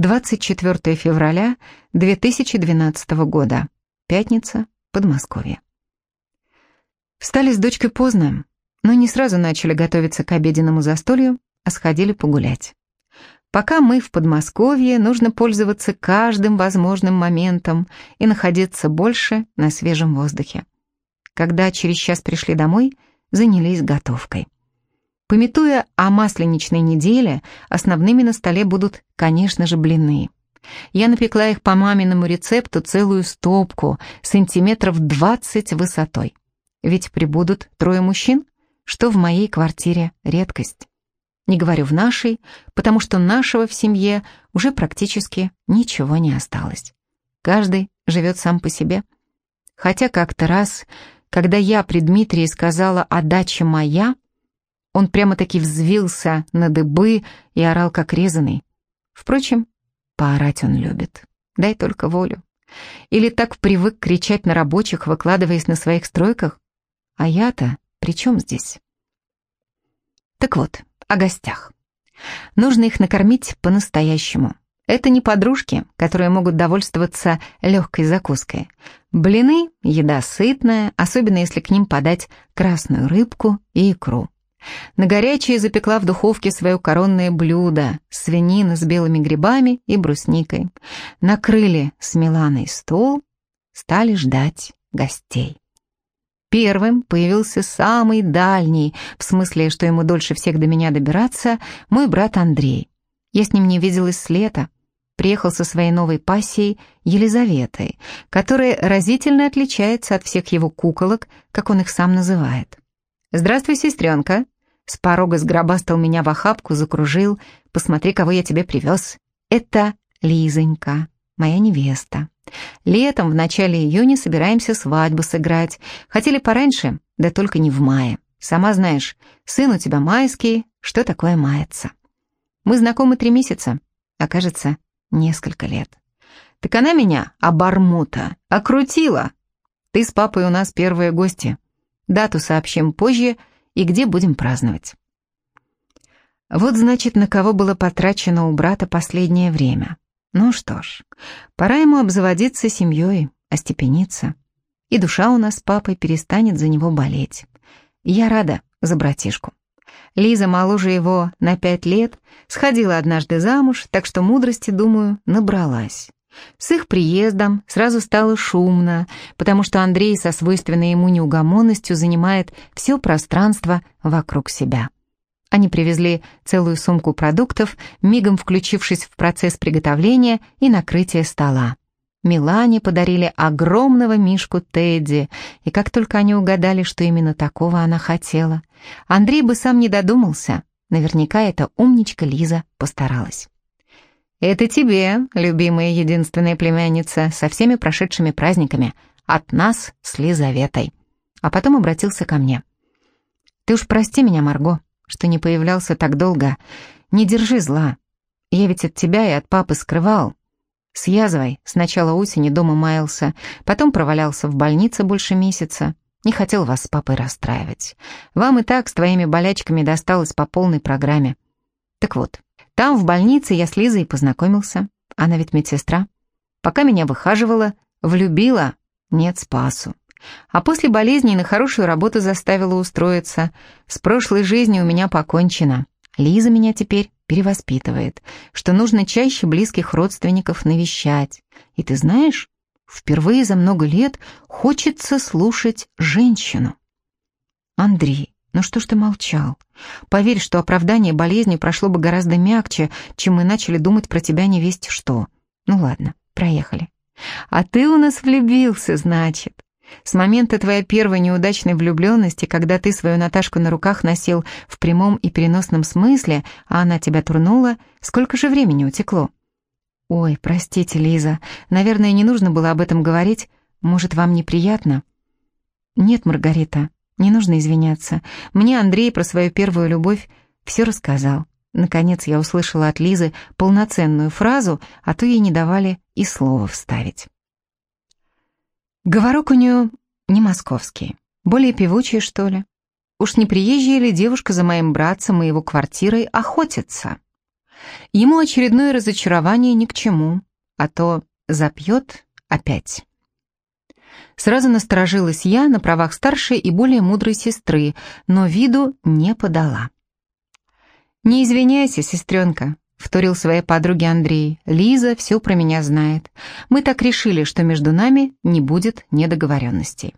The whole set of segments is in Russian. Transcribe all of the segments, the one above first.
24 февраля 2012 года. Пятница, Подмосковье. Встали с дочкой поздно, но не сразу начали готовиться к обеденному застолью, а сходили погулять. Пока мы в Подмосковье, нужно пользоваться каждым возможным моментом и находиться больше на свежем воздухе. Когда через час пришли домой, занялись готовкой. Пометуя о масленичной неделе, основными на столе будут, конечно же, блины. Я напекла их по маминому рецепту целую стопку, сантиметров 20 высотой. Ведь прибудут трое мужчин, что в моей квартире редкость. Не говорю в нашей, потому что нашего в семье уже практически ничего не осталось. Каждый живет сам по себе. Хотя как-то раз, когда я при Дмитрии сказала «А дача моя», он прямо-таки взвился на дыбы и орал как резаный. Впрочем, поорать он любит. Дай только волю. Или так привык кричать на рабочих, выкладываясь на своих стройках? А я-то при чем здесь? Так вот, о гостях. Нужно их накормить по-настоящему. Это не подружки, которые могут довольствоваться легкой закуской. Блины – еда сытная, особенно если к ним подать красную рыбку и икру. На горячее запекла в духовке свое коронное блюдо – свинина с белыми грибами и брусникой. Накрыли с Миланой стол, стали ждать гостей. Первым появился самый дальний, в смысле, что ему дольше всех до меня добираться, мой брат Андрей. Я с ним не виделась с лета. Приехал со своей новой пассией Елизаветой, которая разительно отличается от всех его куколок, как он их сам называет. «Здравствуй, сестренка!» С порога сгробастал меня в охапку, закружил. «Посмотри, кого я тебе привез. Это Лизонька, моя невеста. Летом, в начале июня, собираемся свадьбу сыграть. Хотели пораньше, да только не в мае. Сама знаешь, сын у тебя майский, что такое мается? Мы знакомы три месяца, а кажется, несколько лет. Так она меня, обормота, окрутила. Ты с папой у нас первые гости. Дату сообщим позже и где будем праздновать. Вот значит, на кого было потрачено у брата последнее время. Ну что ж, пора ему обзаводиться семьей, остепениться. И душа у нас с папой перестанет за него болеть. Я рада за братишку. Лиза моложе его на пять лет, сходила однажды замуж, так что мудрости, думаю, набралась. С их приездом сразу стало шумно, потому что Андрей со свойственной ему неугомонностью занимает все пространство вокруг себя. Они привезли целую сумку продуктов, мигом включившись в процесс приготовления и накрытия стола. Милане подарили огромного мишку Тедди, и как только они угадали, что именно такого она хотела, Андрей бы сам не додумался. Наверняка эта умничка Лиза постаралась. «Это тебе, любимая единственная племянница, со всеми прошедшими праздниками, от нас с Лизаветой». А потом обратился ко мне. «Ты уж прости меня, Марго, что не появлялся так долго. Не держи зла. Я ведь от тебя и от папы скрывал. С язвой с начала осени дома маялся, потом провалялся в больнице больше месяца. Не хотел вас с папой расстраивать. Вам и так с твоими болячками досталось по полной программе. Так вот, там в больнице я с Лизой познакомился. Она ведь медсестра. Пока меня выхаживала, влюбила, нет спасу. А после болезни на хорошую работу заставила устроиться. С прошлой жизнью у меня покончено. Лиза меня теперь перевоспитывает, что нужно чаще близких родственников навещать. И ты знаешь, впервые за много лет хочется слушать женщину. Андрей, ну что ж ты молчал? Поверь, что оправдание болезни прошло бы гораздо мягче, чем мы начали думать про тебя не весть что. Ну ладно, проехали. А ты у нас влюбился, значит. С момента твоей первой неудачной влюбленности, когда ты свою Наташку на руках носил в прямом и переносном смысле, а она тебя турнула, сколько же времени утекло? Ой, простите, Лиза, наверное, не нужно было об этом говорить. Может, вам неприятно? Нет, Маргарита, не нужно извиняться. Мне Андрей про свою первую любовь все рассказал. Наконец я услышала от Лизы полноценную фразу, а то ей не давали и слова вставить. Говорок у нее не московский, более певучий, что ли. Уж не приезжая ли девушка за моим братцем и его квартирой охотится? Ему очередное разочарование ни к чему, а то запьет опять. Сразу насторожилась я на правах старшей и более мудрой сестры, но виду не подала. «Не извиняйся, сестренка», — вторил своей подруге Андрей. «Лиза все про меня знает. Мы так решили, что между нами не будет недоговоренностей».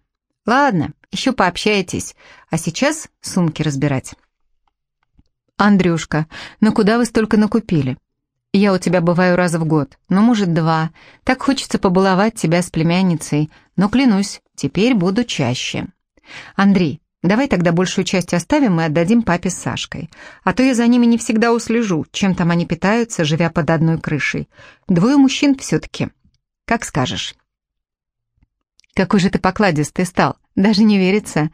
«Ладно, еще пообщайтесь, а сейчас сумки разбирать». «Андрюшка, ну куда вы столько накупили? Я у тебя бываю раз в год, ну, может, два. Так хочется побаловать тебя с племянницей, но, клянусь, теперь буду чаще. Андрей, давай тогда большую часть оставим и отдадим папе с Сашкой. А то я за ними не всегда услежу, чем там они питаются, живя под одной крышей. Двое мужчин все-таки. Как скажешь». Какой же ты покладистый стал, даже не верится.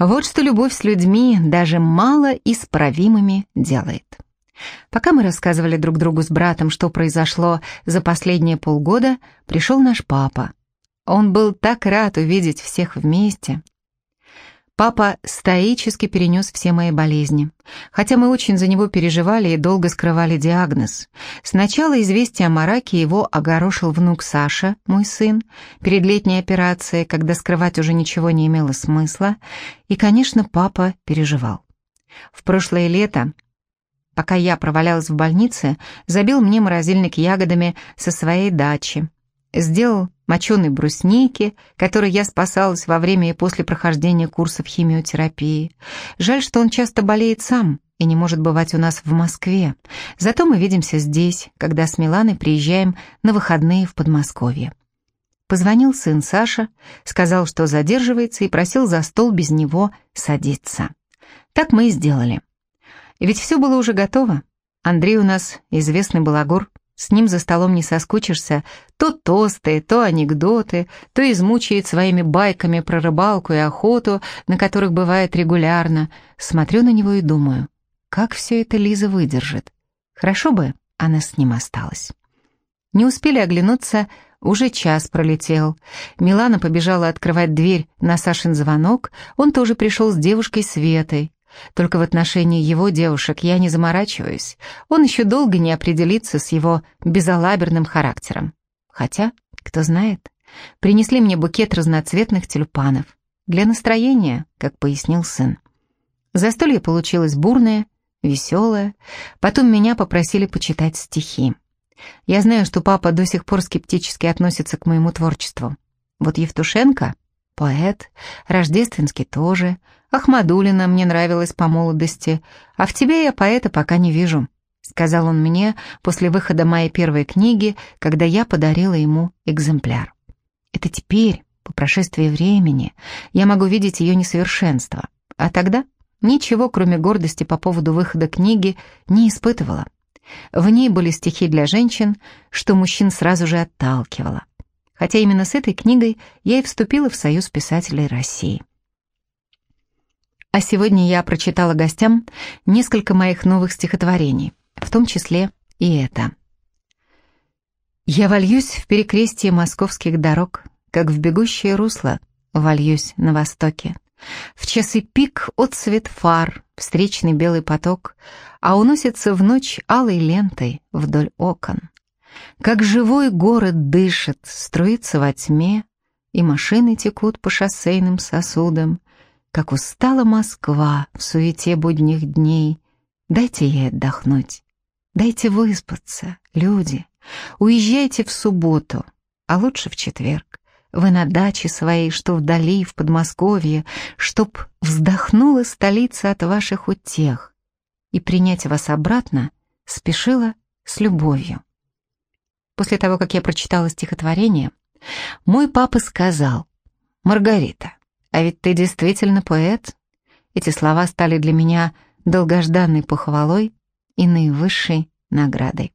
Вот что любовь с людьми даже мало исправимыми делает. Пока мы рассказывали друг другу с братом, что произошло за последние полгода, пришел наш папа. Он был так рад увидеть всех вместе. Папа стоически перенес все мои болезни, хотя мы очень за него переживали и долго скрывали диагноз. Сначала известие о мараке его огорошил внук Саша, мой сын, перед летней операцией, когда скрывать уже ничего не имело смысла, и, конечно, папа переживал. В прошлое лето, пока я провалялась в больнице, забил мне морозильник ягодами со своей дачи, сделал моченой брусники, которой я спасалась во время и после прохождения курсов химиотерапии. Жаль, что он часто болеет сам и не может бывать у нас в Москве. Зато мы видимся здесь, когда с Миланой приезжаем на выходные в Подмосковье. Позвонил сын Саша, сказал, что задерживается, и просил за стол без него садиться. Так мы и сделали. Ведь все было уже готово. Андрей у нас известный балагур, с ним за столом не соскучишься, то тосты, то анекдоты, то измучает своими байками про рыбалку и охоту, на которых бывает регулярно. Смотрю на него и думаю, как все это Лиза выдержит. Хорошо бы она с ним осталась. Не успели оглянуться, уже час пролетел. Милана побежала открывать дверь на Сашин звонок, он тоже пришел с девушкой Светой. Только в отношении его девушек я не заморачиваюсь. Он еще долго не определится с его безалаберным характером. Хотя, кто знает, принесли мне букет разноцветных тюльпанов. Для настроения, как пояснил сын. Застолье получилось бурное, веселое. Потом меня попросили почитать стихи. Я знаю, что папа до сих пор скептически относится к моему творчеству. Вот Евтушенко — поэт, Рождественский тоже — Ахмадулина мне нравилась по молодости, а в тебе я поэта пока не вижу», — сказал он мне после выхода моей первой книги, когда я подарила ему экземпляр. «Это теперь, по прошествии времени, я могу видеть ее несовершенство, а тогда ничего, кроме гордости по поводу выхода книги, не испытывала. В ней были стихи для женщин, что мужчин сразу же отталкивало. Хотя именно с этой книгой я и вступила в Союз писателей России. А сегодня я прочитала гостям несколько моих новых стихотворений, в том числе и это. «Я вольюсь в перекрестие московских дорог, как в бегущее русло вольюсь на востоке. В часы пик отцвет фар, встречный белый поток, а уносится в ночь алой лентой вдоль окон. Как живой город дышит, струится во тьме, и машины текут по шоссейным сосудам, как устала Москва в суете будних дней. Дайте ей отдохнуть, дайте выспаться, люди. Уезжайте в субботу, а лучше в четверг. Вы на даче своей, что вдали, в Подмосковье, чтоб вздохнула столица от ваших утех и принять вас обратно спешила с любовью. После того, как я прочитала стихотворение, мой папа сказал, «Маргарита, а ведь ты действительно поэт. Эти слова стали для меня долгожданной похвалой и наивысшей наградой.